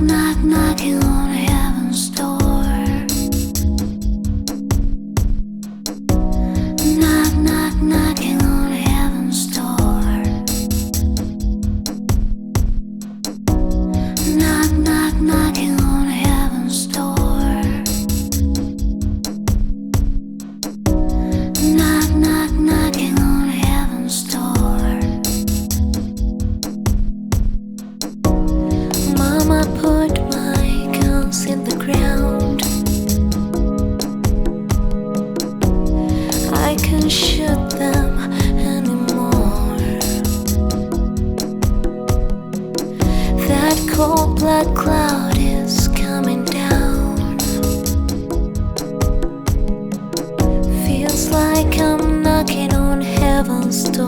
knock, knock, knock, esto.